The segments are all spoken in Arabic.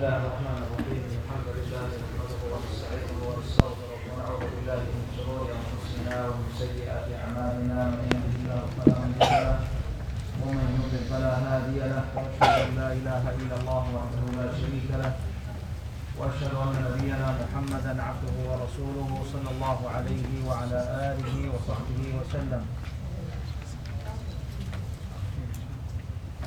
الله الرحمن الرحيم الحمد لله نحمده ونستعينه ونستغفره ونعوذ بالله من شرور انفسنا ومن سيئات اعمالنا من يهده فلا مضل له ومن يضلل فلا هادي له واشهد ان لا اله الا الله وحده لا شريك له واشهد ان نبينا محمدا عبده ورسوله صلى الله عليه وعلى اله وصحبه وسلم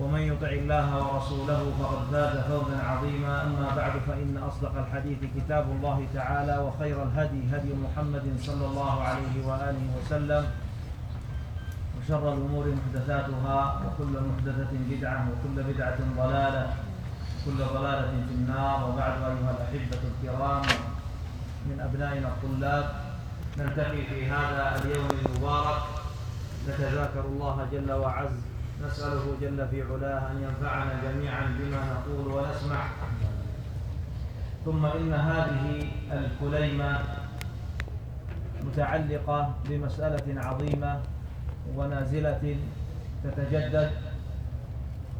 ومن يطع الله ورسوله فقد فاز فوزا عظيما. أما بعد فإن أصدق الحديث كتاب الله تعالى وخير الهدي هدي محمد صلى الله عليه وآله وسلم وشر الأمور محدثاتها وكل محدثة بدعة وكل بدعة ضلالة وكل ضلالة في النار. وبعد أيها الأحبة الكرام من أبنائنا الطلاب نلتقي في هذا اليوم المبارك. نتذاكر الله جل وعز نسأله جل في علاه أن ينفعنا جميعا بما نقول ونسمع. ثم إن هذه الكليمة متعلقة بمسألة عظيمة ونازلة تتجدد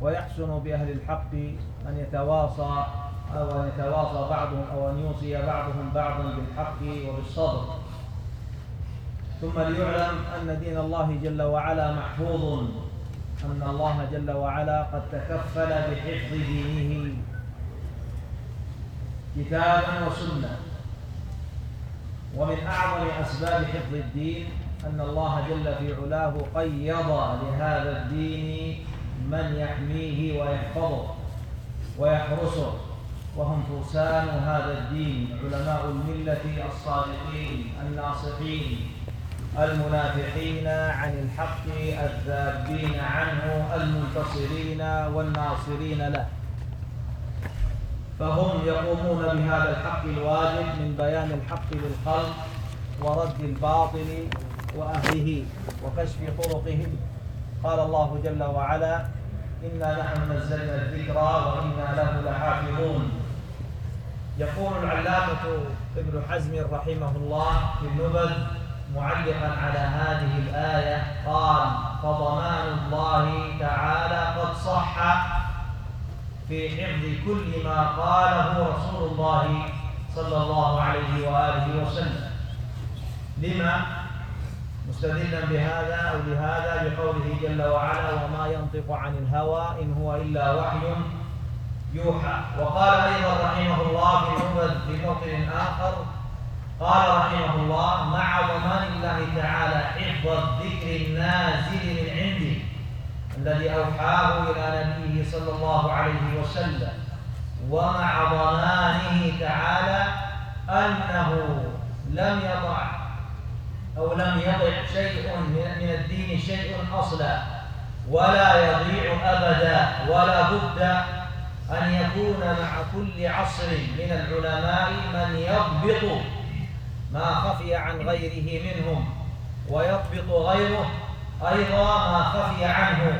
ويحسن بأهل الحق أن يتواصى أو أن يتواصى بعضهم أو أن يوصي بعضهم بعضا بالحق وبالصبر. ثم ليعلم أن دين الله جل وعلا محفوظ. أن الله جل وعلا قد تكفل بحفظ دينه كتابا وسنة. ومن أعظم أسباب حفظ الدين أن الله جل في علاه قيض لهذا الدين من يحميه ويحفظه ويحرسه. وهم فرسان هذا الدين علماء الملة الصادقين الناصحين. المنافقين عن الحق الذابين عنه المنتصرين والناصرين له. فهم يقومون بهذا الحق الواجب من بيان الحق للخلق ورد الباطل وأهله وكشف طرقهم. قال الله جل وعلا إنا نحن نزلنا الذكر وإنا له لحافظون. يقول العلامة ابن حزم رحمه الله في النبذ معلقا على هذه الآية قال فضمان الله تعالى قد صح في حفظ كل ما قاله رسول الله صلى الله عليه وآله وسلم. لما؟ مستدلا بهذا أو لهذا؟ بقوله جل وعلا وما ينطق عن الهوى إن هو إلا وحي يوحى. وقال أيضا رحمه الله في موطن آخر قال رحمه الله مع ضمان الله تعالى حفظ الذكر النازل من عنده الذي أوحاه إلى نبيه صلى الله عليه وسلم ومع ضمانه تعالى أنه لم يضع أو لم يضع شيء من الدين شيء أصلا ولا يضيع أبدا ولا بد أن يكون مع كل عصر من العلماء من يضبط ما خفي عن غيره منهم ويضبط غيره أيضا ما خفي عنه.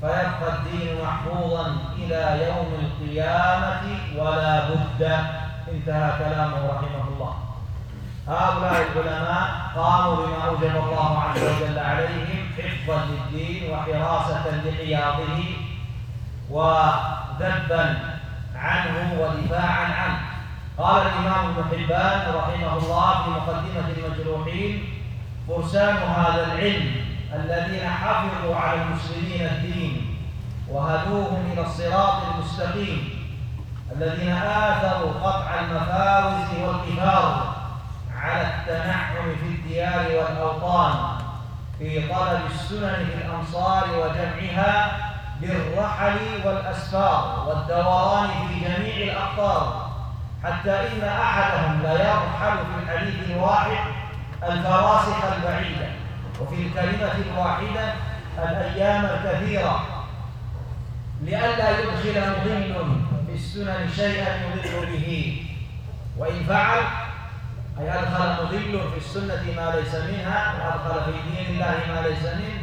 فيبقى الدين محفوظا إلى يوم القيامة ولا بد. انتهى كلامه رحمه الله. هؤلاء العلماء قاموا بما أوجب الله عز وجل عليهم حفظا للدين وحراسة لحياضه وذبا عنه ودفاعا عنه. قال الإمام ابن حبان رحمه الله في مقدمة المجروحين فرسان هذا العلم الذين حفظوا على المسلمين الدين وهدوهم إلى الصراط المستقيم الذين آثروا قطع المفاوز والكفار على التنعم في الديار والأوطان في طلب السنن في الأمصار وجمعها بالرحل والأسفار والدوران في جميع الأقطار حتى إن أحدهم ليرحل في الحديث الواحد الفراسخ البعيدة وفي الكلمة الواحدة الأيام الكثيرة. لئلا يدخل مضل في السنن شيئا يضل به. وإن فعل أي أدخل مضل في السنة ما ليس منها وأدخل في دين الله ما ليس منه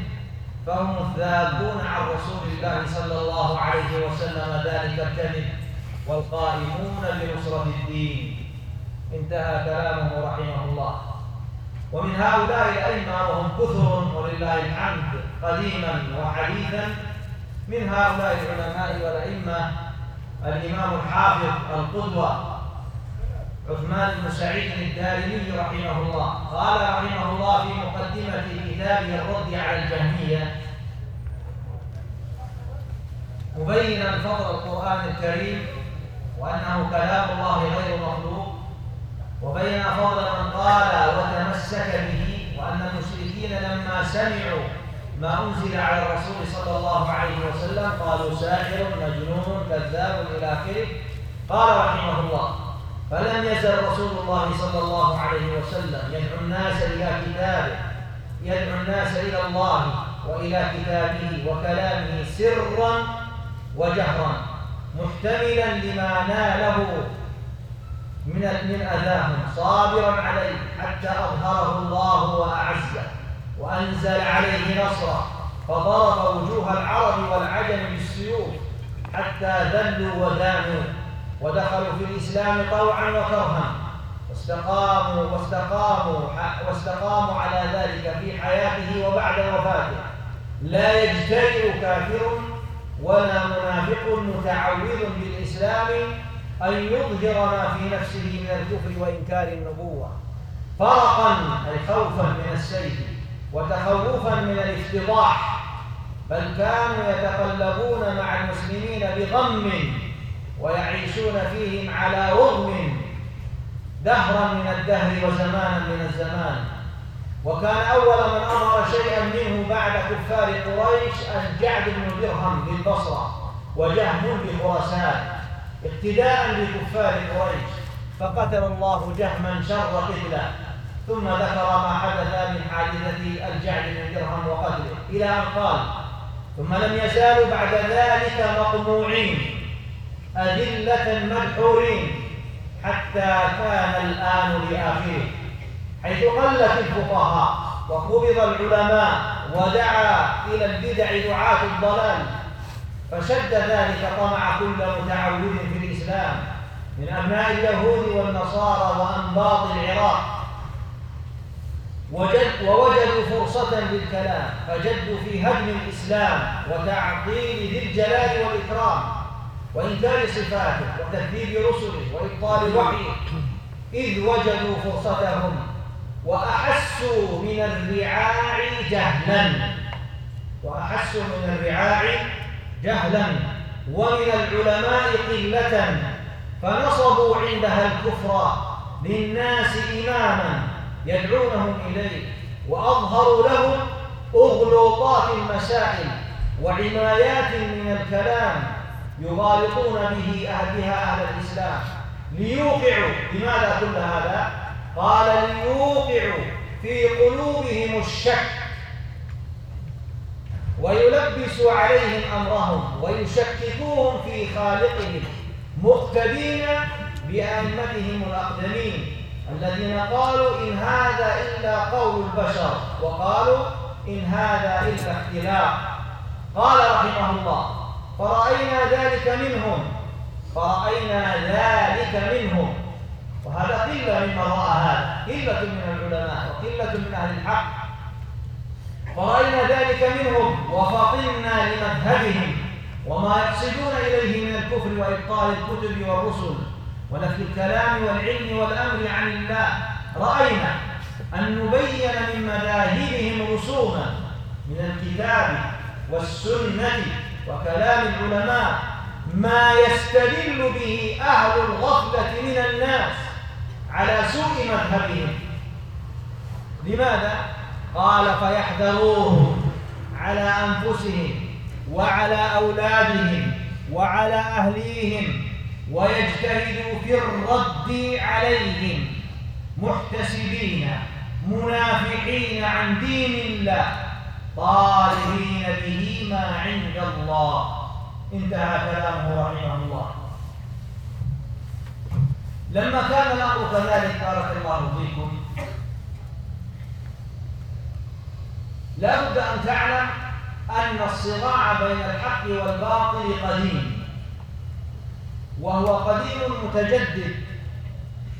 فهم الذابون عن رسول الله صلى الله عليه وسلم ذلك الكذب. والقائمون بنصرة الدين. انتهى كلامه رحمه الله. ومن هؤلاء الأئمة وهم كثر ولله الحمد قديما وحديثا من هؤلاء العلماء والأئمة الإمام الحافظ القدوة عثمان بن سعيد الدارمي رحمه الله. قال رحمه الله في مقدمة كتابه الرد على الجهمية مبينا فضل القرآن الكريم وأنه كلام الله غير مخلوق وبين فضل من قال وتمسك به وأن المشركين لما سمعوا ما أنزل على الرسول صلى الله عليه وسلم قالوا ساحر مجنون كذاب إلى آخره قال رحمه الله فلم يزل رسول الله صلى الله عليه وسلم يدعو الناس إلى كتابه يدعو الناس إلى الله وإلى كتابه وكلامه سرا وجهرا محتملا لما ناله من من أذاهم صابرا عليه حتى أظهره الله وأعزه وأنزل عليه نصره فضرب وجوه العرب والعجم بالسيوف حتى ذلوا ودانوا ودخلوا في الإسلام طوعا وكرها واستقاموا واستقاموا واستقاموا على ذلك في حياته وبعد وفاته. لا يجترئ كافر ولا منافق متعوذ بالإسلام أن يظهر ما في نفسه من الكفر وإنكار النبوة. فرقا أي خوفا من السيف وتخوفا من الافتضاح. بل كانوا يتقلبون مع المسلمين بغم ويعيشون فيهم على رغم. دهرا من الدهر وزمانا من الزمان. وكان أول من أمر شيئا منه بعد كفار قريش الجعد بن درهم بالبصرة وجهم بخراسان اقتداء بكفار قريش فقتل الله جهما شر قتله. ثم ذكر ما حدث من حادثة الجعد بن درهم وقتله إلى أن قال ثم لم يزالوا بعد ذلك مقموعين أذلة مدحورين حتى كان الآن لآخره حيث قلت الفقهاء وقبض العلماء ودعا إلى البدع دعاة الضلال فشد ذلك طمع كل متعود في الإسلام من أبناء اليهود والنصارى وأنباط العراق. وجد ووجدوا فرصة للكلام فجدوا في هدم الإسلام وتعطيل ذي الجلال والإكرام وإنكار صفاته وتكذيب رسله وإبطال وحيه إذ وجدوا فرصتهم وأحسوا من الرعاع جهلا. وأحسوا من الرعاع جهلا. ومن العلماء قلة. فنصبوا عندها الكفر للناس إماما يدعونهم إليه. وأظهروا لهم أغلوطات المسائل وعمايات من الكلام يغالطون به أهلها أهل الإسلام. ليوقعوا لماذا كل هذا؟ قال ليوقعوا في قلوبهم الشك. ويلبسوا عليهم أمرهم ويشككوهم في خالقهم مقتدين بأئمتهم الأقدمين الذين قالوا إن هذا إلا قول البشر وقالوا إن هذا إلا اختلاق. قال رحمه الله فرأينا ذلك منهم فرأينا ذلك منهم وهذا قلة ممن رأى هذا قلة من العلماء وقلة من أهل الحق. فرأينا ذلك منهم وفطنا لمذهبهم وما يقصدون إليه من الكفر وإبطال الكتب والرسل ونفي الكلام والعلم والأمر عن الله. رأينا أن نبين من مذاهبهم رسوما من الكتاب والسنة وكلام العلماء ما يستدل به أهل الغفلة من الناس. على سوء مذهبهم. لماذا؟ قال فيحذروهم على أنفسهم وعلى أولادهم وعلى أهليهم ويجتهدوا في الرد عليهم محتسبين منافقين عن دين الله طالبين به ما عند الله. انتهى كلامه رحمه الله. لما كان الأمر كذلك بارك الله فيكم. لا بد أن تعلم أن الصراع بين الحق والباطل قديم. وهو قديم متجدد.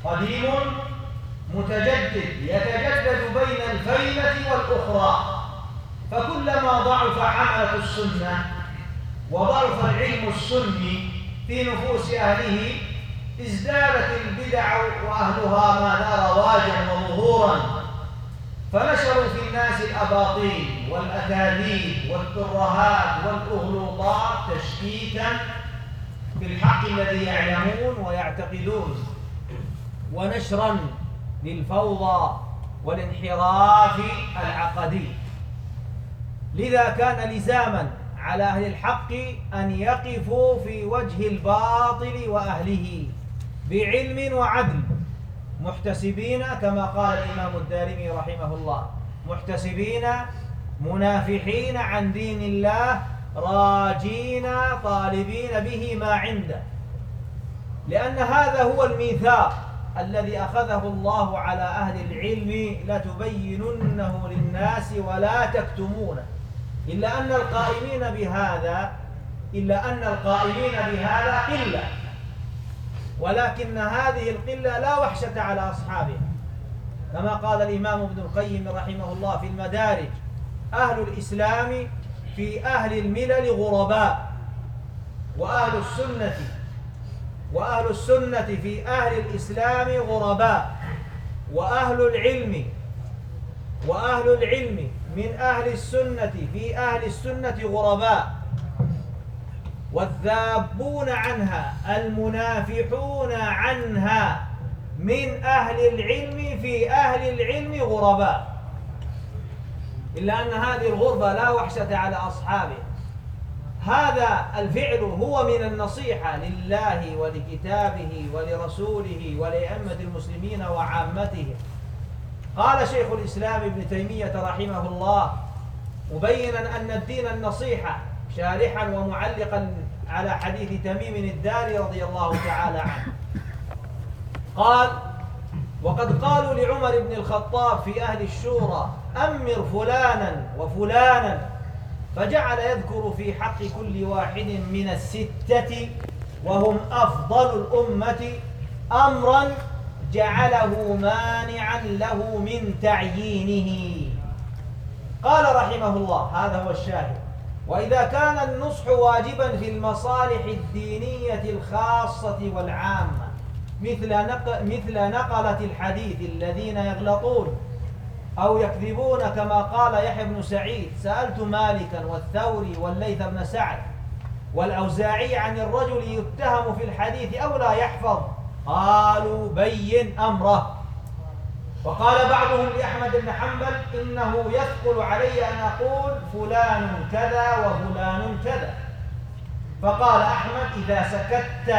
قديم متجدد. يتجدد بين الفينة والأخرى. فكلما ضعف عملة السنة وضعف العلم السني في نفوس أهله ازدادت البدع وأهلها ما لا رواجا وظهورا فنشروا في الناس الأباطيل والأكاذيب والترهات والأغلوطات تشكيكا في الحق الذي يعلمون ويعتقدون. ونشرا للفوضى والانحراف العقدي. لذا كان لزاما على أهل الحق أن يقفوا في وجه الباطل وأهله. بعلم وعدل. محتسبين كما قال الإمام الدارمي رحمه الله. محتسبين منافحين عن دين الله راجين طالبين به ما عنده. لأن هذا هو الميثاق الذي أخذه الله على أهل العلم لتبيننه للناس ولا تكتمونه. إلا أن القائمين بهذا إلا أن القائمين بهذا قلة. ولكن هذه القلة لا وحشة على أصحابها. كما قال الإمام ابن القيم رحمه الله في المدارج أهل الإسلام في أهل الملل غرباء وأهل السنة وأهل السنة في أهل الإسلام غرباء وأهل العلم وأهل العلم من أهل السنة في أهل السنة غرباء. والذابون عنها المنافحون عنها. من أهل العلم في أهل العلم غرباء. إلا أن هذه الغربة لا وحشة على أصحابه هذا الفعل هو من النصيحة لله ولكتابه ولرسوله ولأئمة المسلمين وعامتهم قال شيخ الإسلام ابن تيمية رحمه الله مبينا أن الدين النصيحة شارحا ومعلقا على حديث تميم الداري رضي الله تعالى عنه. قال وقد قالوا لعمر بن الخطاب في أهل الشورى أمر فلانا وفلانا فجعل يذكر في حق كل واحد من الستة وهم أفضل الأمة أمرا جعله مانعا له من تعيينه. قال رحمه الله هذا هو الشاهد. وإذا كان النصح واجبا في المصالح الدينية الخاصة والعامة مثل نقل مثل نقلة الحديث الذين يغلطون أو يكذبون كما قال يحيى بن سعيد سألت مالكا والثوري والليث بن سعد والأوزاعي عن الرجل يتهم في الحديث أو لا يحفظ؟ قالوا بين أمره. وقال بعضهم لأحمد بن حنبل إنه يثقل علي أن أقول فلان كذا وفلان كذا. فقال أحمد إذا سكت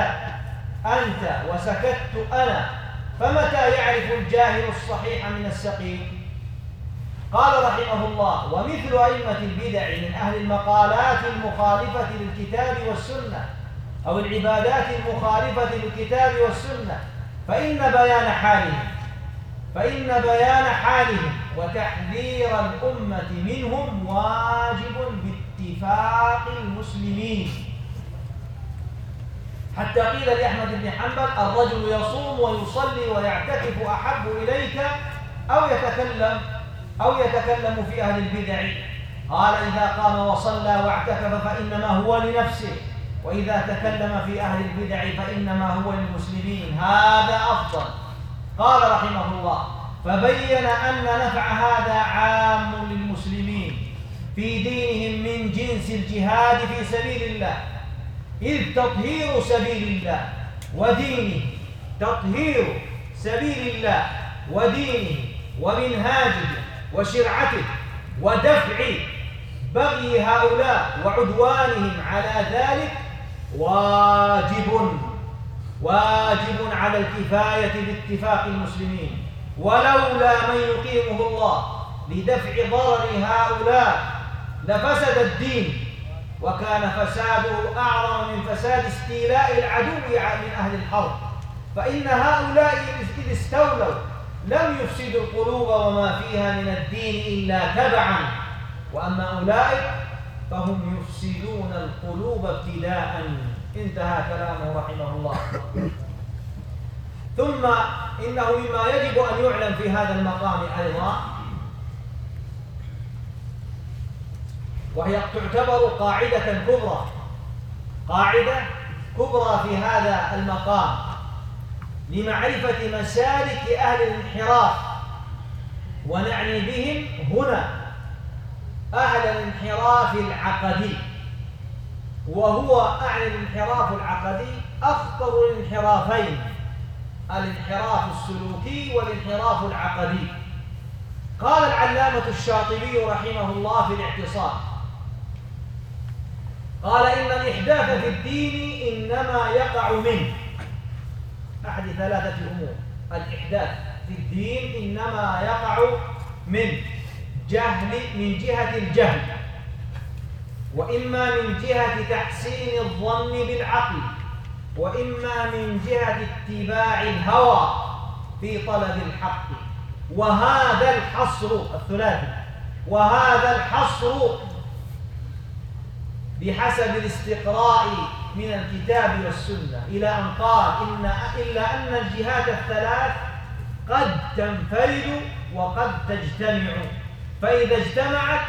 أنت وسكت أنا فمتى يعرف الجاهل الصحيح من السقيم؟ قال رحمه الله ومثل أئمة البدع من أهل المقالات المخالفة للكتاب والسنة أو العبادات المخالفة للكتاب والسنة فإن بيان حالهم فإن بيان حالهم وتحذير الأمة منهم واجب باتفاق المسلمين. حتى قيل لأحمد بن حنبل الرجل يصوم ويصلي ويعتكف أحب إليك أو يتكلم أو يتكلم في أهل البدع. قال إذا قام وصلى واعتكف فإنما هو لنفسه وإذا تكلم في أهل البدع فإنما هو للمسلمين. هذا أفضل. قال رحمه الله فبين أن نفع هذا عام للمسلمين في دينهم من جنس الجهاد في سبيل الله إذ تطهير سبيل الله ودينه تطهير سبيل الله ودينه ومنهاجه وشرعته ودفع بغي هؤلاء وعدوانهم على ذلك واجب. واجب على الكفاية باتفاق المسلمين. ولولا من يقيمه الله لدفع ضرر هؤلاء لفسد الدين وكان فساده أعظم من فساد استيلاء العدو من أهل الحرب. فإن هؤلاء إذ استولوا لم يفسدوا القلوب وما فيها من الدين إلا تبعا. وأما أولئك فهم يفسدون القلوب ابتداء انتهى كلامه رحمه الله. ثم إنه مما يجب أن يعلم في هذا المقام أيضا وهي تعتبر قاعدة كبرى. قاعدة كبرى في هذا المقام لمعرفة مسالك أهل الانحراف. ونعني بهم هنا أهل الانحراف العقدي. وهو أعلى الانحراف العقدي أخطر الانحرافين الانحراف السلوكي والانحراف العقدي. قال العلامة الشاطبي رحمه الله في الاعتصام قال إن الإحداث في الدين إنما يقع منه. أحد ثلاثة أمور. الإحداث في الدين إنما يقع من جهل من جهة الجهل. وإما من جهة تحسين الظن بالعقل وإما من جهة اتباع الهوى في طلب الحق. وهذا الحصر الثلاثي وهذا الحصر بحسب الاستقراء من الكتاب والسنة إلى أن قال إن إلا أن الجهات الثلاث قد تنفرد وقد تجتمع. فإذا اجتمعت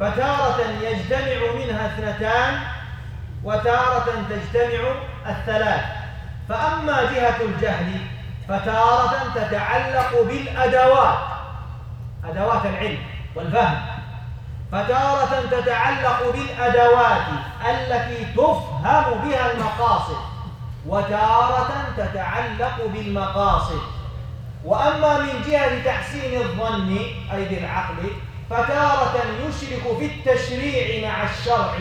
فتارة يجتمع منها اثنتان وتارة تجتمع الثلاث. فأما جهة الجهل فتارة تتعلق بالأدوات أدوات العلم والفهم. فتارة تتعلق بالأدوات التي تفهم بها المقاصد وتارة تتعلق بالمقاصد. وأما من جهة تحسين الظن أي بالعقل فتارة يشرك في التشريع مع الشرع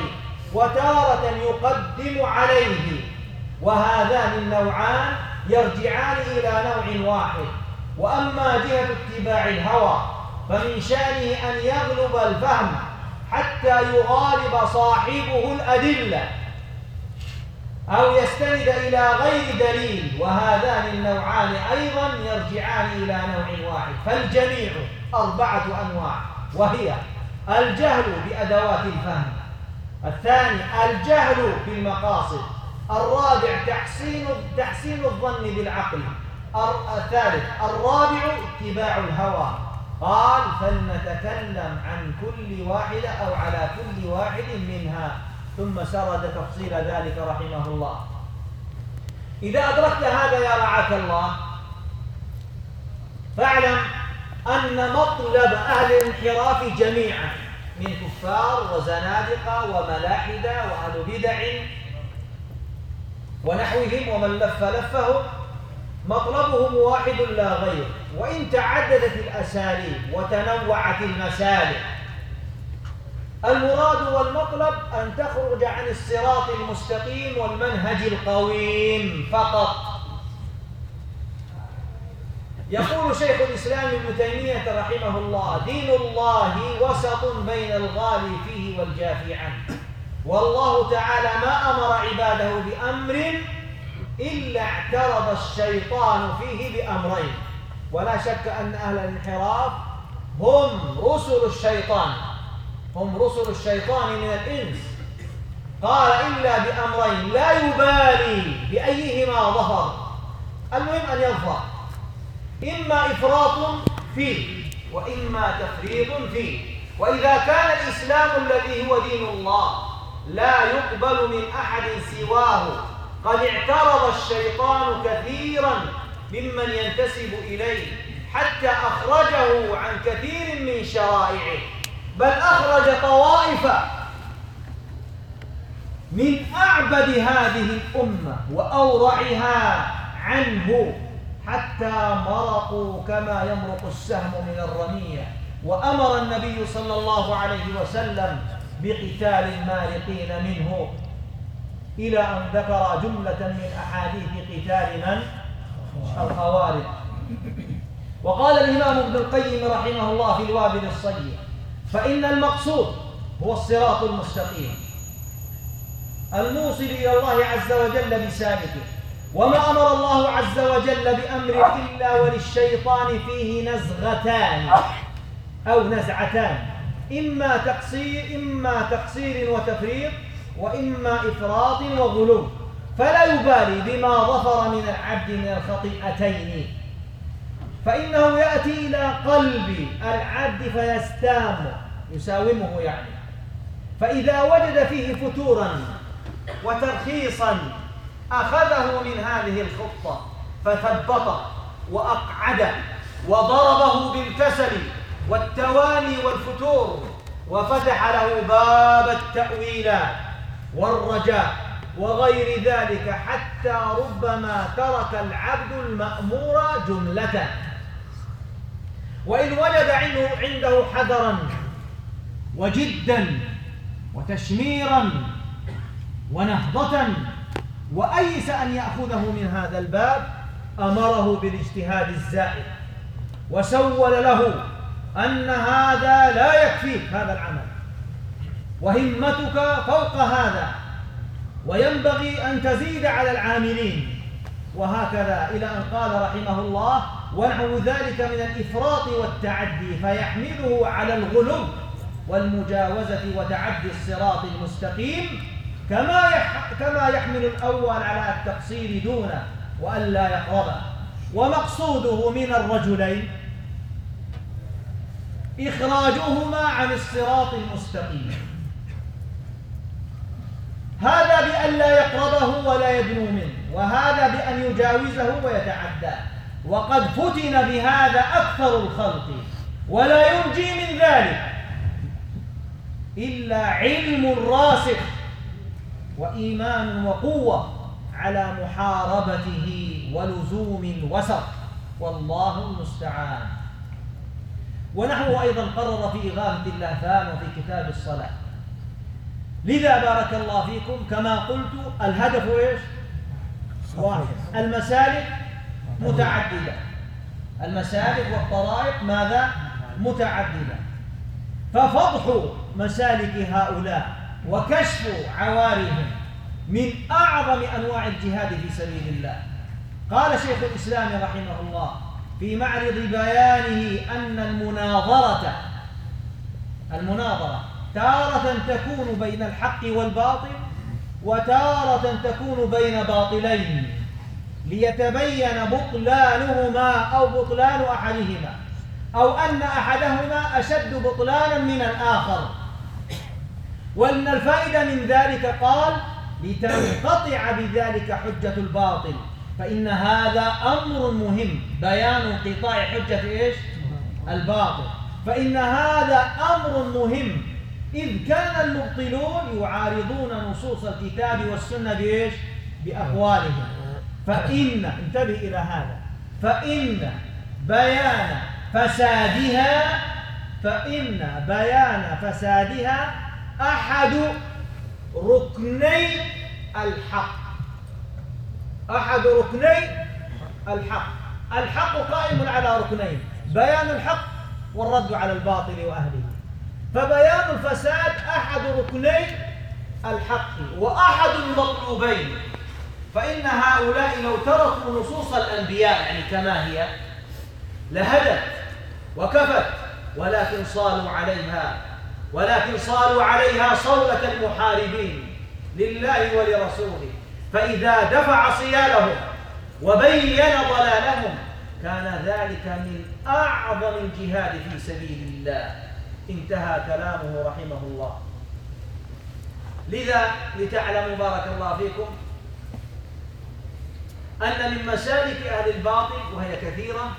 وتارة يقدم عليه. وهذان النوعان يرجعان إلى نوع واحد. وأما جهة اتباع الهوى فمن شأنه أن يغلب الفهم حتى يغالب صاحبه الأدلة أو يستند إلى غير دليل. وهذان النوعان أيضا يرجعان إلى نوع واحد. فالجميع أربعة أنواع. وهي الجهل بأدوات الفهم. الثاني الجهل بالمقاصد. الرابع تحسين تحسين الظن بالعقل. الثالث الرابع اتباع الهوى. قال فلنتكلم عن كل واحدة أو على كل واحد منها. ثم سرد تفصيل ذلك رحمه الله. إذا أدركت هذا يا رعاك الله فاعلم أن مطلب أهل الانحراف جميعا من كفار وزنادقة وملاحدة وأهل بدع ونحوهم ومن لف لفهم مطلبهم واحد لا غير. وإن تعددت الأساليب وتنوعت المسالك المراد والمطلب أن تخرج عن الصراط المستقيم والمنهج القويم فقط. يقول شيخ الإسلام ابن تيمية رحمه الله دين الله وسط بين الغالي فيه والجافي عنه. والله تعالى ما أمر عباده بأمر إلا اعترض الشيطان فيه بأمرين. ولا شك أن أهل الانحراف هم رسل الشيطان هم رسل الشيطان من الإنس. قال إلا بأمرين لا يبالي بأيهما ظهر. المهم أن يظهر. إما إفراط فيه وإما تفريط فيه. وإذا كان الإسلام الذي هو دين الله لا يقبل من أحد سواه قد اعترض الشيطان كثيرا ممن ينتسب إليه حتى أخرجه عن كثير من شرائعه. بل أخرج طوائف من أعبد هذه الأمة وأورعها عنه. حتى مرقوا كما يمرق السهم من الرمية. وأمر النبي صلى الله عليه وسلم بقتال المارقين منه إلى أن ذكر جملة من أحاديث قتال من؟ الخوارج. وقال الإمام ابن القيم رحمه الله في الوابل الصيب فإن المقصود هو الصراط المستقيم. الموصل إلى الله عز وجل بسالكه. وما أمر الله عز وجل بأمر إلا وللشيطان فيه نزغتان أو نزعتان. إما تقصير إما تقصير وتفريط وإما إفراط وغلو. فلا يبالي بما ظفر من العبد من الخطيئتين. فإنه يأتي إلى قلب العبد فيستام يساومه يعني. فإذا وجد فيه فتورا وترخيصا أخذه من هذه الخطة فثبطه وأقعده وضربه بالكسل والتواني والفتور وفتح له باب التأويلات والرجاء وغير ذلك حتى ربما ترك العبد المأمور جملة. وإن وجد عنده حذرا وجدا وتشميرا ونهضة وأيس أن يأخذه من هذا الباب أمره بالاجتهاد الزائد. وسول له أن هذا لا يكفيك هذا العمل. وهمتك فوق هذا. وينبغي أن تزيد على العاملين. وهكذا إلى أن قال رحمه الله ونحو ذلك من الإفراط والتعدي فيحمله على الغلو والمجاوزة وتعدي الصراط المستقيم. كما كما يحمل الأول على التقصير دونه وألا يقربه. ومقصوده من الرجلين. إخراجهما عن الصراط المستقيم. هذا بأن لا يقربه ولا يدنو منه وهذا بأن يجاوزه ويتعداه وقد فتن بهذا أكثر الخلق ولا ينجي من ذلك إلا علم راسخ. وإيمان وقوة على محاربته ولزوم وسط والله المستعان. ونحو أيضا قرر في إغاثة اللهفان وفي كتاب الصلاة. لذا بارك الله فيكم كما قلت الهدف إيش؟ واحد. المسالك متعددة. المسالك والطرائق ماذا؟ متعددة. ففضح مسالك هؤلاء. وكشف عوارهم من أعظم أنواع الجهاد في سبيل الله. قال شيخ الإسلام رحمه الله في معرض بيانه أن المناظرة المناظرة تارة تكون بين الحق والباطل وتارة تكون بين باطلين ليتبين بطلانهما أو بطلان أحدهما أو أن أحدهما أشد بطلانا من الآخر. وأن الفائدة من ذلك قال لتنقطع بذلك حجة الباطل. فإن هذا أمر مهم. بيان انقطاع حجة إيش؟ الباطل. فإن هذا أمر مهم. إذ كان المبطلون يعارضون نصوص الكتاب والسنة بإيش؟ بأقوالهم. فإن انتبه إلى هذا. فإن بيان فسادها فإن بيان فسادها أحد ركني الحق. أحد ركني الحق. الحق قائم على ركنين بيان الحق والرد على الباطل وأهله. فبيان الفساد أحد ركني الحق. وأحد المطلوبين فإن هؤلاء لو تركوا نصوص الأنبياء يعني كما هي لهدت وكفت ولكن صالوا عليها. ولكن صالوا عليها صولة المحاربين لله ولرسوله. فإذا دفع صيالهم وبين ضلالهم كان ذلك من أعظم الجهاد في سبيل الله. انتهى كلامه رحمه الله. لذا لتعلموا بارك الله فيكم أن من مسالك أهل الباطل وهي كثيرة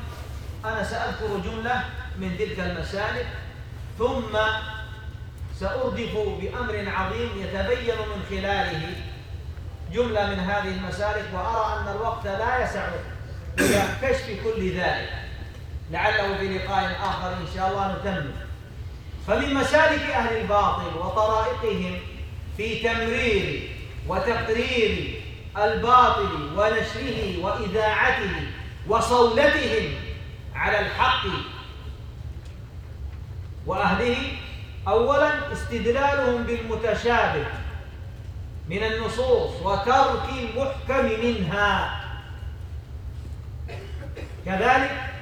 أنا سأذكر جملة من تلك المسالك ثم سأردف بأمر عظيم يتبين من خلاله جملة من هذه المسالك وأرى أن الوقت لا يسع إلى كشف كل ذلك. لعله في لقاء آخر إن شاء الله نتمم فمن مسالك أهل الباطل وطرائقهم في تمرير وتقرير الباطل ونشره وإذاعته وصولتهم على الحق وأهله أولا استدلالهم بالمتشابه من النصوص وترك المحكم منها. كذلك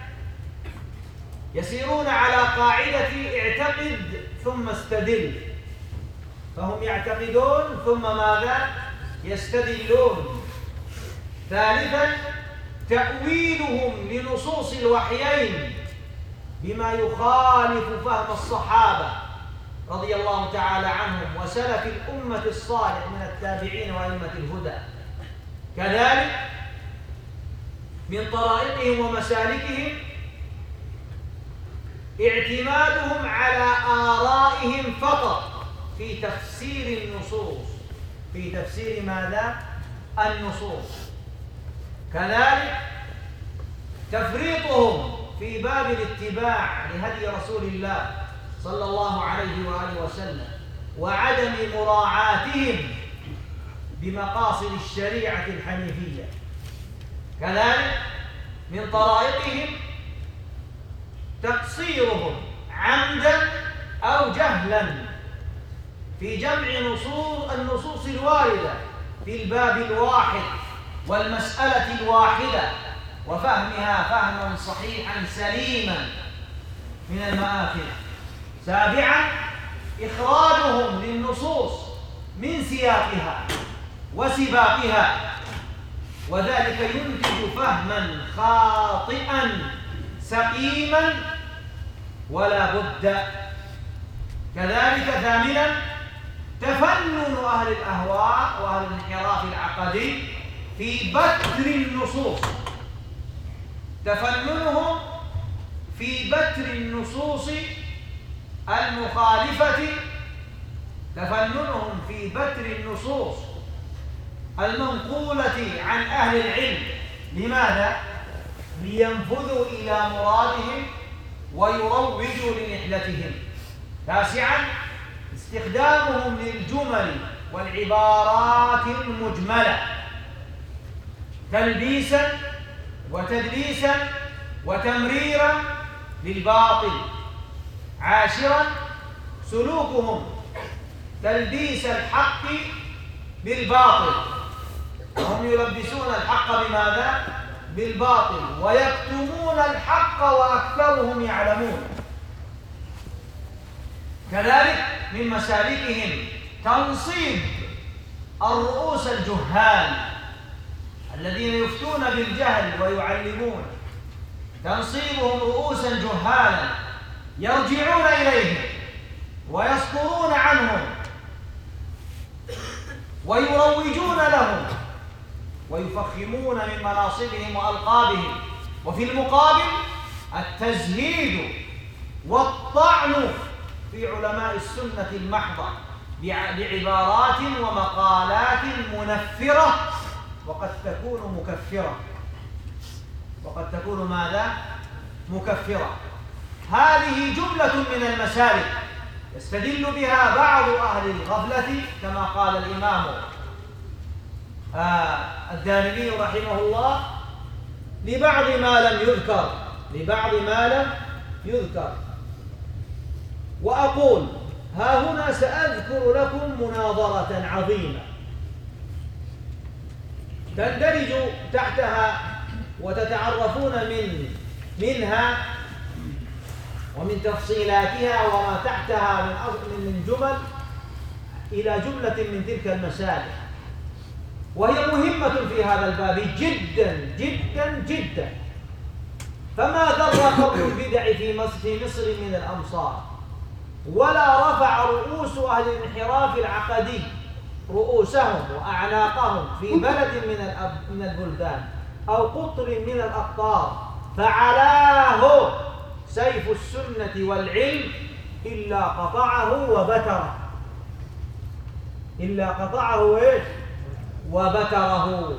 يسيرون على قاعدة اعتقد ثم استدل. فهم يعتقدون ثم ماذا؟ يستدلون. ثالثا تأويلهم لنصوص الوحيين بما يخالف فهم الصحابة. رضي الله تعالى عنهم وسلف الأمة الصالح من التابعين وأئمة الهدى. كذلك من طرائقهم ومسالكهم اعتمادهم على آرائهم فقط في تفسير النصوص. في تفسير ماذا؟ النصوص. كذلك تفريطهم في باب الاتباع لهدي رسول الله صلى الله عليه وآله وسلم وعدم مراعاتهم بمقاصد الشريعة الحنيفية. كذلك من طرائقهم تقصيرهم عمدا أو جهلا في جمع نصوص النصوص الواردة في الباب الواحد والمسألة الواحدة وفهمها فهما صحيحا سليما من المآثر سابعا إخراجهم للنصوص من سياقها وسباقها. وذلك ينتج فهما خاطئا سقيما ولا بد. كذلك ثامنا تفنن أهل الأهواء وأهل الانحراف العقدي في بتر النصوص. تفننهم في بتر النصوص المخالفة تفننهم في بتر النصوص المنقولة عن أهل العلم. لماذا؟ لينفذوا إلى مرادهم ويروجوا لنحلتهم تاسعا استخدامهم للجمل والعبارات المجملة. تلبيسا وتدليسا وتمريرا للباطل. عاشرا سلوكهم تلبيس الحق بالباطل. هم يلبسون الحق بماذا؟ بالباطل ويكتمون الحق وأكثرهم يعلمون. كذلك من مسالكهم تنصيب الرؤوس الجهال الذين يفتون بالجهل ويعلمون. تنصيبهم رؤوسا جهالا. يرجعون إليهم ويصدرون عنهم ويروجون لهم ويفخمون من مناصبهم وألقابهم. وفي المقابل التزهيد والطعن في علماء السنة المحضة بعبارات ومقالات منفرة وقد تكون مكفرة. وقد تكون ماذا؟ مكفرة. هذه جملة من المسالك يستدل بها بعض أهل الغفلة كما قال الإمام آه الدارمي رحمه الله لبعض ما لم يذكر لبعض ما لم يذكر. وأقول ها هنا سأذكر لكم مناظرة عظيمة. تندرج تحتها وتتعرفون من منها ومن تفصيلاتها وما تحتها من من جمل إلى جملة من تلك المسائل وهي مهمة في هذا الباب جدا جدا جدا. فما ذر قبل البدع في مصر في مصر من الأمصار ولا رفع رؤوس أهل الانحراف العقدي رؤوسهم وأعناقهم في بلد من من البلدان أو قطر من الأقطار فعلاه سيف السنة والعلم إلا قطعه وبتره. إلا قطعه إيش؟ وبتره.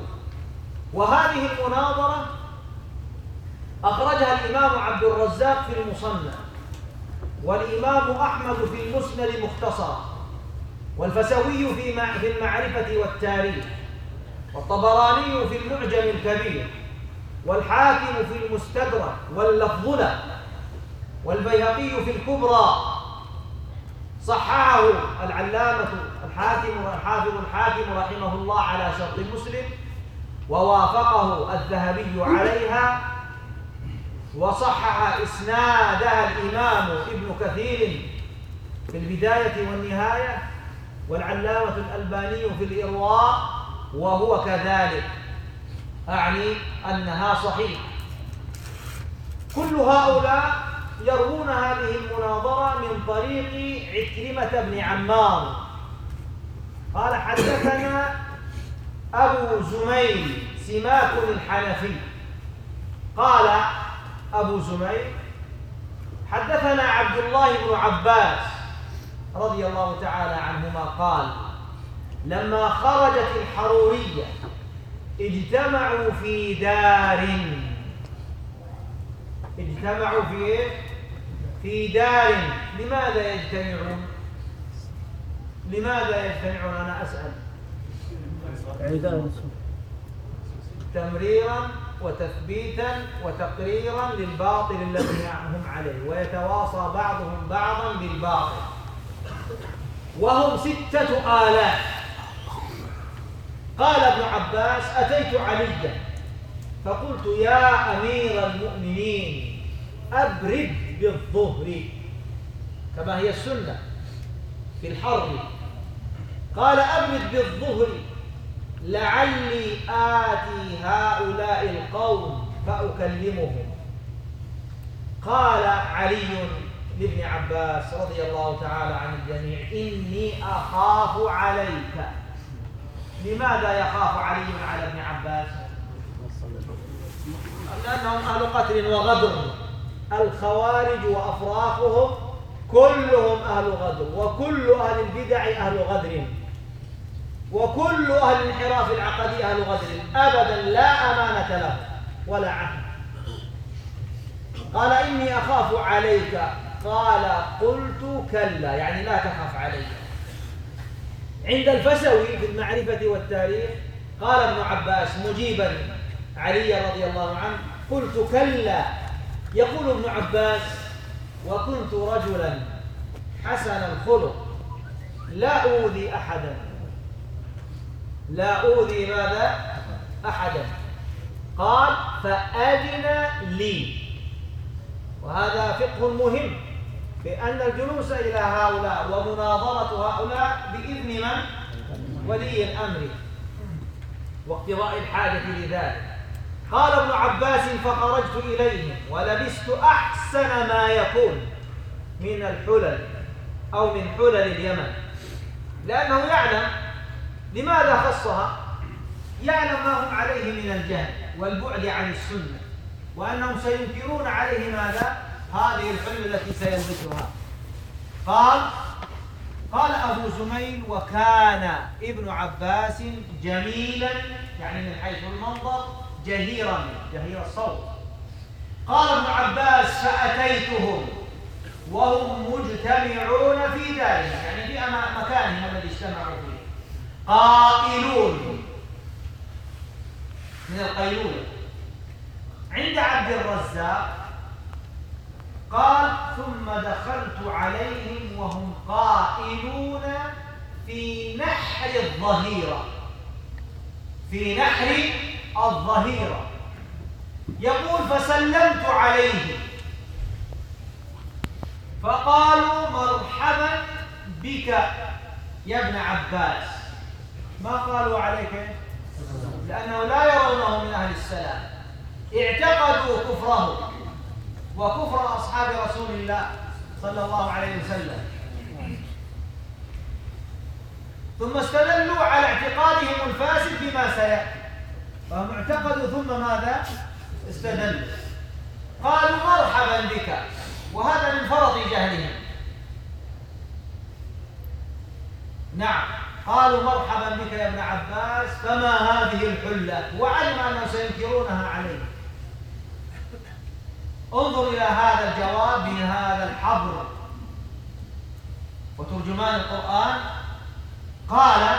وهذه المناظرة أخرجها الإمام عبد الرزاق في المصنف والإمام أحمد في المسند مختصرا والفسوي في في المعرفة والتاريخ والطبراني في المعجم الكبير والحاكم في المستدرك واللفظلة والبيهقي في الكبرى. صححه العلامة الحاكم الحافظ الحاكم رحمه الله على شرط مسلم ووافقه الذهبي عليها وصحح إسنادها الإمام ابن كثير في البداية والنهاية والعلامة الألباني في الإرواء وهو كذلك. أعني أنها صحيحة. كل هؤلاء يروون هذه المناظرة من طريق عكرمة بن عمار. قال حدثنا أبو زميل سماك الحنفي. قال أبو زميل حدثنا عبد الله بن عباس رضي الله تعالى عنهما قال لما خرجت الحرورية اجتمعوا في دار. اجتمعوا في إيه؟ في دار لماذا يجتمعون؟ لماذا يجتمعون؟ أنا أسأل. تمريرا وتثبيتا وتقريرا للباطل الذي هم عليه ويتواصى بعضهم بعضا بالباطل. وهم ستة آلاف. قال ابن عباس أتيت عليا. فقلت يا أمير المؤمنين أبرد بالظهر كما هي السنة في الحر قال أبرد بالظهر لعلي آتي هؤلاء القوم فأكلمهم. قال علي لابن عباس رضي الله تعالى عن الجميع إني أخاف عليك. لماذا يخاف علي على ابن عباس؟ لأنهم أهل قتل وغدر. الخوارج وأفراقهم كلهم أهل غدر وكل أهل البدع أهل غدر وكل أهل الانحراف العقدي أهل غدر. أبدا لا أمانة له ولا عهد قال إني أخاف عليك. قال قلت كلا يعني لا تخف علي. عند الفسوي في المعرفة والتاريخ قال ابن عباس مجيبا علي رضي الله عنه قلت كلا. يقول ابن عباس وكنت رجلا حسن الخلق لا أوذي أحدا. لا أوذي ماذا؟ أحدا. قال فأذن لي. وهذا فقه مهم بأن الجلوس إلى هؤلاء ومناظرة هؤلاء بإذن من؟ ولي الأمر. واقتضاء الحاجة لذلك. قال ابن عباس فخرجت إليهم ولبست أحسن ما يكون من الحلل أو من حلل اليمن. لأنه يعلم لماذا خصها؟ يعلم ما هم عليه من الجهل والبعد عن السنة وأنهم سينكرون عليه ماذا؟ هذه الحلة التي سيلبسها قال قال أبو زميل وكان ابن عباس جميلا يعني من حيث المنظر جهيرا جهير الصوت. قال ابن عباس فأتيتهم وهم مجتمعون في دارهم. يعني في مكانهم الذي اجتمعوا فيه. قائلون. من القيلولة عند عبد الرزاق قال ثم دخلت عليهم وهم قائلون في نحر الظهيرة. في نحر الظهيرة. يقول فسلمت عليهم فقالوا مرحبا بك يا ابن عباس. ما قالوا عليك؟ لأنه لا يرونه من أهل السلام. اعتقدوا كفره وكفر أصحاب رسول الله صلى الله عليه وسلم. ثم استدلوا على اعتقادهم الفاسد بما سيأتي. فهم اعتقدوا ثم ماذا؟ استدلوا قالوا مرحبا بك وهذا من فرط جهلهم. نعم قالوا مرحبا بك يا ابن عباس فما هذه الحلة؟ وعلم أنهم سينكرونها عليه انظر إلى هذا الجواب بهذا الحبر. وترجمان القرآن قال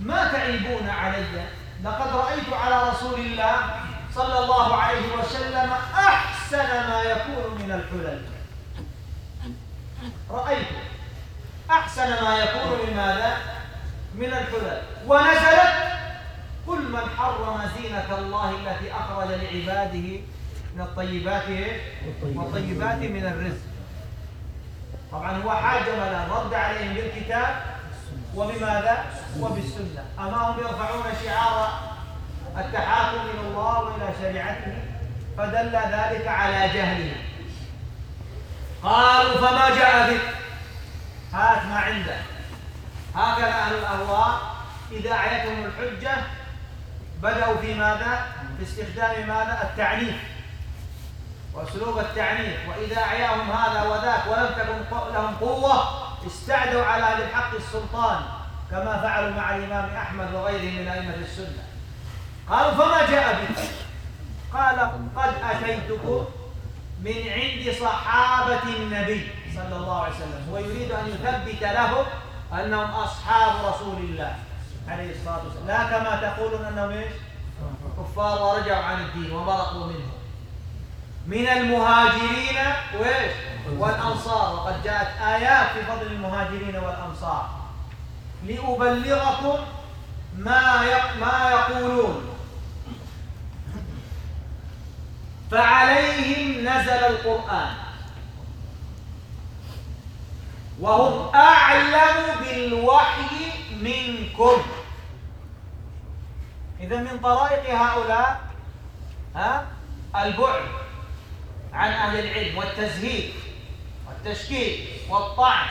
ما تعيبون علي لقد رأيت على رسول الله صلى الله عليه وسلم أحسن ما يكون من الحلل. رأيت. أحسن ما يكون من ماذا؟ من الحلل. ونزلت قل من حرم زينة الله التي أخرج لعباده من الطيبات والطيبات من الرزق. طبعا هو حاجم الآن رد عليهم بالكتاب وبماذا؟ وبالسنة أما هم يرفعون شعار التحاكم إلى الله وإلى شريعته فدل ذلك على جهله قالوا فما جاء بك هات ما عندك هكذا أهل الأهواء إذا أعيتهم الحجة بدأوا في ماذا؟ في استخدام ماذا؟ التعنيف وأسلوب التعنيف وإذا أعياهم هذا وذاك ولم تكن لهم قوة استعدوا على أهل الحق السلطان كما فعلوا مع الإمام أحمد وغيره من أئمة السنة. قالوا فما جاء بك؟ قال قد أتيتكم من عند صحابة النبي صلى الله عليه وسلم ويريد أن يثبت لهم أنهم أصحاب رسول الله عليه الصلاة والسلام. لا كما تقولون أنهم إيش؟ كفار ورجعوا عن الدين ومرقوا منه من المهاجرين وإيش؟ والأنصار وقد جاءت آيات في فضل المهاجرين والأنصار. لأبلغكم ما ما يقولون. فعليهم نزل القرآن. وهم أعلم بالوحي منكم. إذا من طرائق هؤلاء ها البعد عن أهل العلم والتزهيد. والتشكيك والطعن.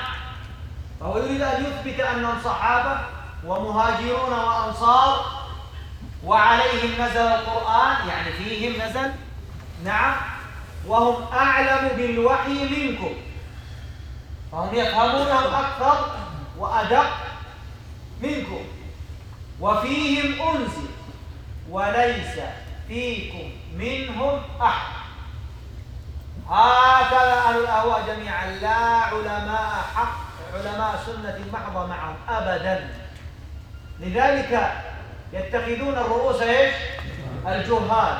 فهو يريد أن يثبت أنهم صحابة ومهاجرون وأنصار وعليهم نزل القرآن يعني فيهم نزل نعم وهم أعلم بالوحي منكم. فهم يفهمونه أكثر وأدق منكم. وفيهم أنزل وليس فيكم منهم أحد. هكذا أهل الأهواء جميعا. لا علماء حق علماء سنة محضة معهم أبدا. لذلك يتخذون الرؤوس إيش؟ الجهال.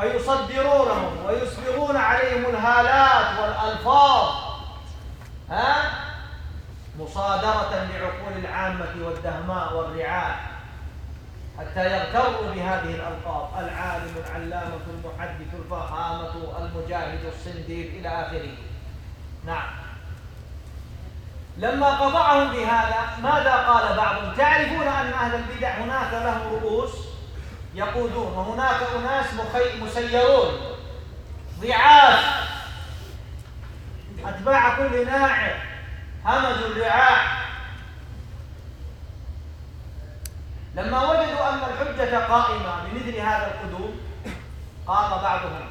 فيصدرونهم ويسبغون عليهم الهالات والألفاظ. ها؟ مصادرة لعقول العامة والدهماء والرعاة. حتى يغتروا بهذه الألقاب العالم العلامة المحدث الفخامة المجاهد الصنديق إلى آخره. نعم. لما قطعهم بهذا ماذا قال بعضهم؟ تعرفون أن أهل البدع هناك لهم رؤوس يقودون وهناك أناس مسيرون. ضعاف. أتباع كل ناعم. همج الرعاع. لما وجدوا أن الحجة قائمة بمثل هذا القدوم قام بعضهم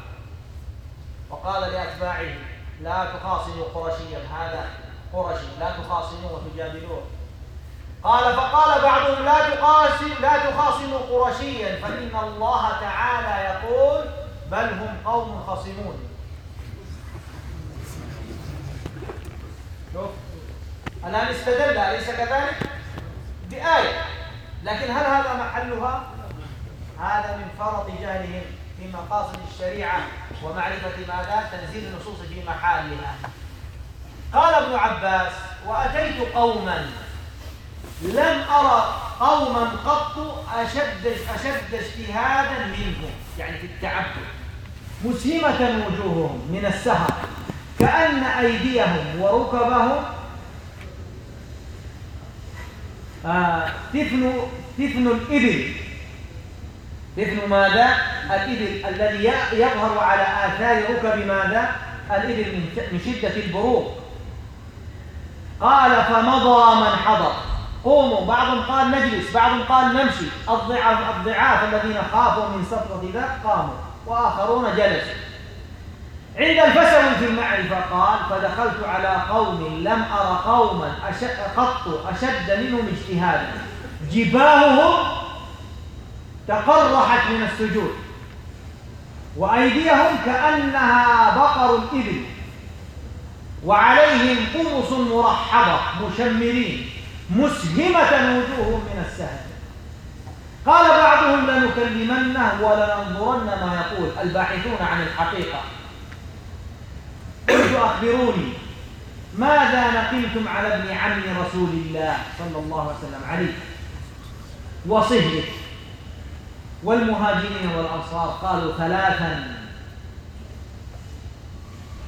وقال لأتباعه لا تخاصموا قرشيا هذا قرشي لا تخاصموه وتجادلوه قال فقال بعضهم لا تقاسم لا تخاصموا قرشيا فإن الله تعالى يقول بل هم قوم خصمون شوف الآن استدل أليس كذلك؟ بآية. لكن هل هذا محلها؟ هذا من فرط جهلهم في مقاصد الشريعة ومعرفة ماذا؟ تنزيل النصوص في محلها. قال ابن عباس وأتيت قوما لم أرى قوما قط أشد أشد اجتهادا منهم يعني في التعبد. مسهمة وجوههم من السهر كأن أيديهم وركبهم آه تفن تفن الإبل. تفن ماذا؟ الإبل الذي يظهر على آثار ركب ماذا؟ الإبل من شدة البروق. قال فمضى من حضر. قوموا بعضهم قال نجلس. بعضهم قال نمشي. الضعاف الضعاف الذين خافوا من سطرة ذاك قاموا وآخرون جلسوا. عند الفسل في المعرفة. قال فدخلت على قوم لم أر قوما قط أشد منهم اجتهادا. جباههم تقرحت من السجود. وأيديهم كأنها بقر الإبل وعليهم قمص مرحبة مشمرين. مسهمة وجوههم من السهل. قال بعضهم لنكلمنه ولننظرن ما يقول الباحثون عن الحقيقة. قلت أخبروني ماذا نقلتم على ابن عم رسول الله صلى الله عليه وسلم عليه؟ وصهره. والمهاجرين والأنصار قالوا ثلاثا.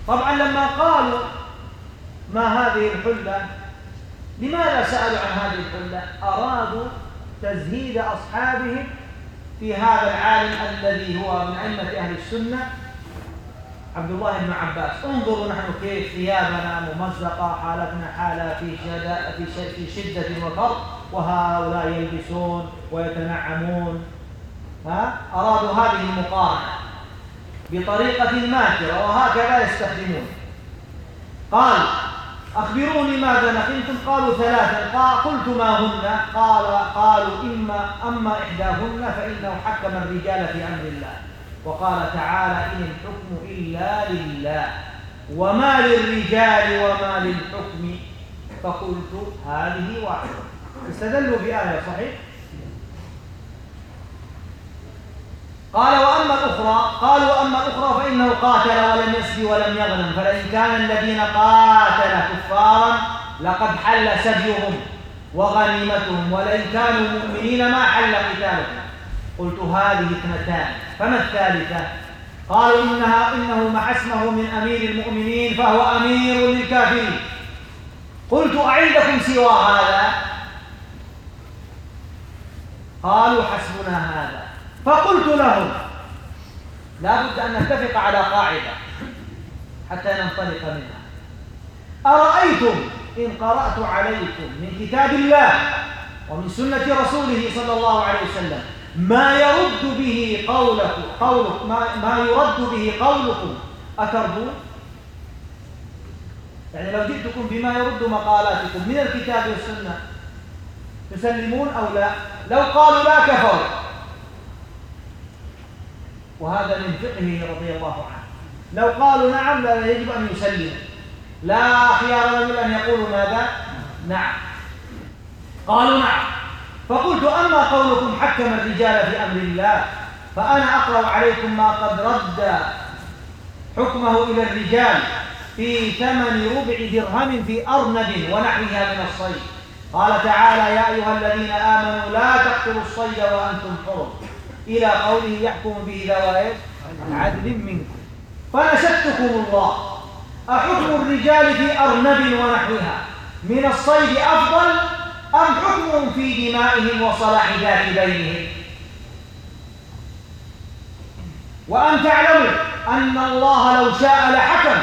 طبعا لما قالوا ما هذه الحلة لماذا سألوا عن هذه الحلة؟ أرادوا تزهيد أصحابهم في هذا العالم الذي هو من أئمة أهل السنة عبد الله بن عباس. انظروا نحن كيف ثيابنا ممزقة حالتنا حالة في شدة في شدة وكرب وهؤلاء يلبسون ويتنعمون. ها؟ أرادوا هذه المقارنة بطريقة ماكرة وهكذا يستخدمون. قال أخبروني ماذا نقلتم قالوا ثلاثا قلت ما هن؟ قال قالوا إما أما إحداهن فإنه حكم الرجال في أمر الله. وقال تعالى إن الحكم إلا لله وما للرجال وما للحكم فقلت هذه واحدة. استدلوا بآية صحيح؟ قال وأما الأخرى قالوا وأما الأخرى فإنه قاتل ولم يسبي ولم يغنم فلئن كان الذين قاتل كفارا لقد حل سبيهم وغنيمتهم ولئن كانوا مؤمنين ما حل قتالهم. قلت هذه اثنتان فما الثالثة؟ قالوا إنها إنه مع اسمه من أمير المؤمنين فهو أمير للكافرين. قلت أعندكم سوى هذا؟ قالوا حسبنا هذا. فقلت لهم لا بد أن نتفق على قاعدة حتى ننطلق منها. أرأيتم إن قرأت عليكم من كتاب الله ومن سنة رسوله صلى الله عليه وسلم؟ ما يرد به قولكم قولك ما, ما يرد به قولكم. أترضون يعني لو جئتكم بما يرد مقالاتكم من الكتاب والسنة تسلمون أو لا؟ لو قالوا لا كفروا وهذا من فقهه رضي الله عنه. لو قالوا نعم لا يجب أن يسلموا لا خيار لهم أن يقولوا ماذا؟ نعم. قالوا نعم. فقلت أما قولكم حكم الرجال في أمر الله فأنا أقرأ عليكم ما قد رد حكمه إلى الرجال في ثمن ربع درهم في أرنب ونحوها من الصيد. قال تعالى يا أيها الذين آمنوا لا تقتلوا الصيد وأنتم حرم. إلى قوله يحكم به ذوائر عدل منكم. فنشدتكم الله. أحكم الرجال في أرنب ونحوها. من الصيد أفضل أم حكمهم في دمائهم وصلاح ذات بينهم؟ وأن تعلموا أن الله لو شاء لحكم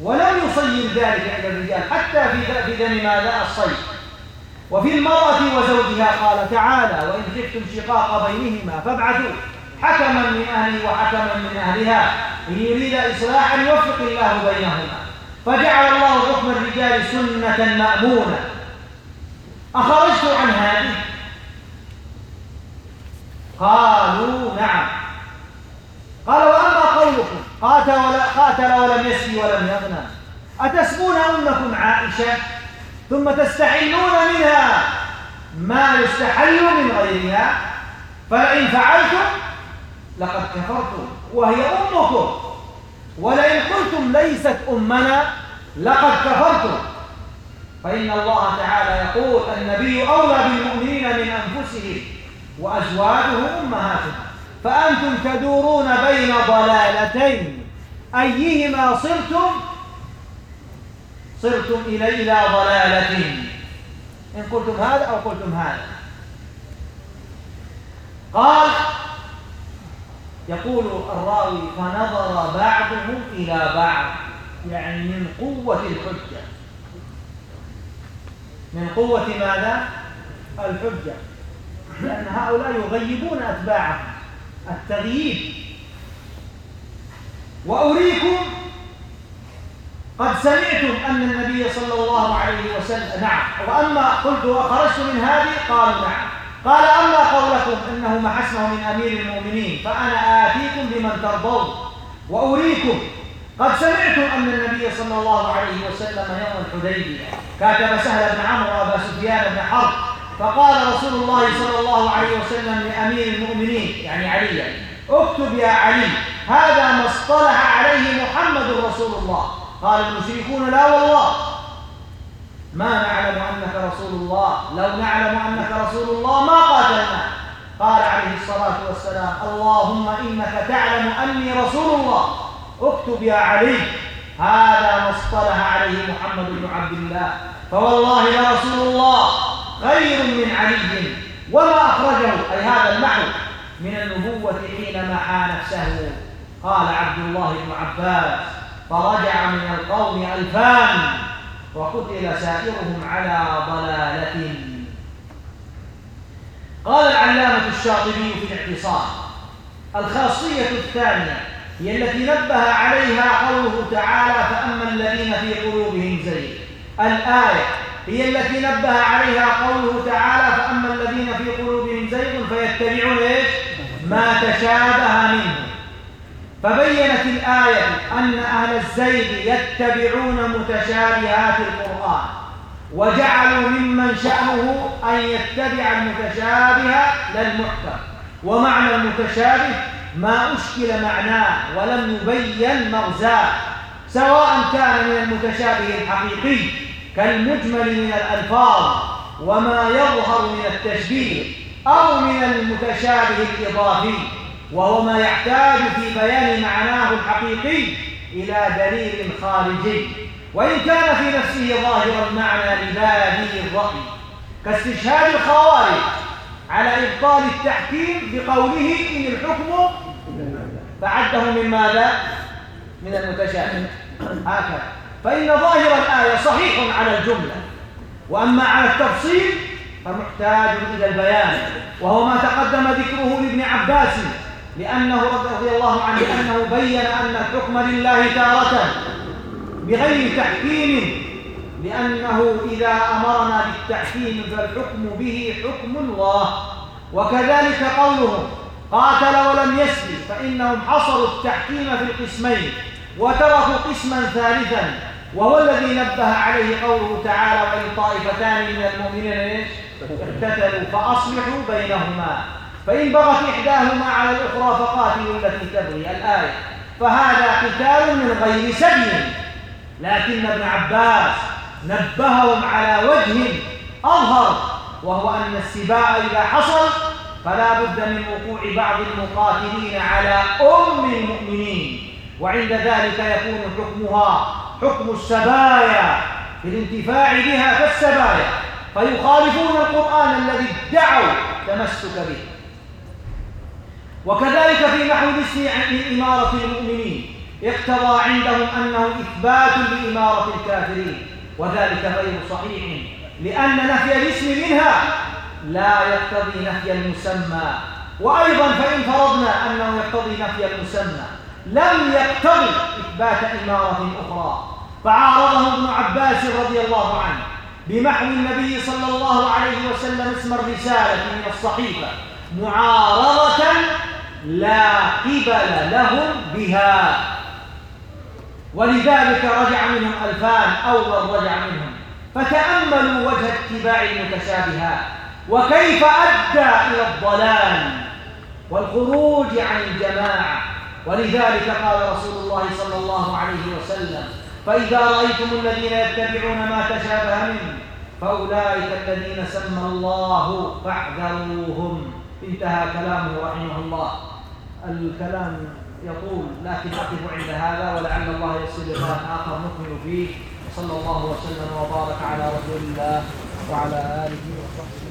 ولم يصير ذلك عند الرجال حتى في دم ماذا الصيد. وفي المرأة وزوجها قال تعالى وإن خفتم شقاق بينهما فابعثوا حكما من أهله وحكما من أهلها إن يريد إصلاحا يوفق الله بينهما فجعل الله حكم الرجال سنة مأمونة. أخرجت عن هذه. قالوا نعم. قال وأما قولكم؟ قاتل, ولا قاتل ولم يسبي ولم يغنى. أتسبون أمكم عائشة؟ ثم تستحلون منها ما يستحل من غيرها؟ فلئن فعلتم لقد كفرتم وهي أمكم. ولئن قلتم ليست أمنا لقد كفرتم. فإن الله تعالى يقول النبي أولى بالمؤمنين من أنفسهم وأزواجه أمهاتهم فأنتم تدورون بين ضلالتين. أيهما صرتم؟ صرتم إلى إلى ضلالة إن قلتم هذا أو قلتم هذا. قال يقول الراوي فنظر بعضهم إلى بعض يعني من قوة الحجة. من قوة ماذا؟ الحجة. لأن هؤلاء يغيبون أتباعهم. التغييب. وأريكم قد سمعتم أن النبي صلى الله عليه وسلم نعم. وأما قلت وخرجت من هذه قالوا نعم. قال أما قولكم إنه ما حسنه من أمير المؤمنين فأنا آتيكم بمن ترضون. وأريكم قد سمعتم أن النبي صلى الله عليه وسلم يوم الحديبية كاتب سهل بن عمرو وأبا سفيان بن حرب فقال رسول الله صلى الله عليه وسلم لأمير المؤمنين يعني عليا اكتب يا علي هذا ما اصطلح عليه محمد رسول الله. قال المشركون لا والله. ما نعلم أنك رسول الله لو نعلم أنك رسول الله ما قاتلنا. قال عليه الصلاة والسلام اللهم إنك تعلم أني رسول الله. اكتب يا علي. هذا ما اصطلح عليه محمد بن عبد الله. فوالله لرسول الله خير من علي. وما أخرجه أي هذا المحو من النبوة حين محى نفسه. قال عبد الله بن عباس فرجع من القوم ألفان وقتل سائرهم على ضلالة. قال العلامة الشاطبي في الاعتصام الخاصية الثانية هي التي نبه عليها قوله تعالى فأما الذين في قلوبهم زيغ. الآية هي التي نبه عليها قوله تعالى فأما الذين في قلوبهم زيغ فيتبعون إيش؟ ما تشابه منه. فبينت الآية أن أهل الزيغ يتبعون متشابهات القرآن وجعلوا ممن شأنه أن يتبع المتشابه لا المحكم ومعنى المتشابه ما أشكل معناه ولم يبين مغزاه سواء كان من المتشابه الحقيقي كالمجمل من الألفاظ وما يظهر من التشبيه أو من المتشابه الإضافي وهو ما يحتاج في بيان معناه الحقيقي إلى دليل خارجي. وإن كان في نفسه ظاهر المعنى لبادي الرأي كاستشهاد الخوارج على إبطال التحكيم بقوله إن الحكم فعده من ماذا؟ من المتشابه هكذا فإن ظاهر الآية صحيح على الجملة وأما على التفصيل فمحتاج إلى البيان وهو ما تقدم ذكره لابن عباس لأنه رضي الله عنه أنه بين أن الحكم لله تارة بغير تحكيم لأنه إذا أمرنا بالتحكيم فالحكم به حكم الله. وكذلك قوله قاتل ولم يسبي فإنهم حصروا التحكيم في القسمين وتركوا قسما ثالثا. وهو الذي نبه عليه قوله تعالى وإن طائفتان من المؤمنين إيش؟ اقتتلوا فأصلحوا بينهما. فإن بغت إحداهما على الأخرى فقاتلوا التي تبغي. الآية فهذا قتال من غير سبي لكن ابن عباس نبههم على وجه أظهر وهو أن السباع إذا حصل فلا بد من وقوع بعض المقاتلين على أم المؤمنين. وعند ذلك يكون حكمها حكم السبايا في الانتفاع بها كالسبايا. فيخالفون القرآن الذي ادعوا تمسك به. وكذلك في نحو الاسم من إمارة المؤمنين اقتضى عندهم أنه إثبات لإمارة الكافرين. وذلك غير صحيح لأن نفي الاسم منها لا يقتضي نفي المسمى. وأيضا فإن فرضنا أنه يقتضي نفي المسمى لم يقتضي إثبات إمارة أخرى. فعارضه ابن عباس رضي الله عنه بمحو النبي صلى الله عليه وسلم اسم الرسالة من الصحيفة معارضة لا قبل لهم بها. ولذلك رجع منهم ألفان أول رجع منهم. فتأملوا وجه اتباع المتشابهات. وكيف أدى إلى الضلال والخروج عن الجماعة؟ ولذلك قال رسول الله صلى الله عليه وسلم فإذا رأيتم الذين يتبعون ما تشابه منه فأولئك الذين سمى الله فاحذروهم. انتهى كلامه رحمه الله. الكلام يطول لكن نقف عند هذا ولعل الله يسر لقاء آخر نكمل فيه. صلى الله وسلم وبارك على رسول الله وعلى آله وصحبه.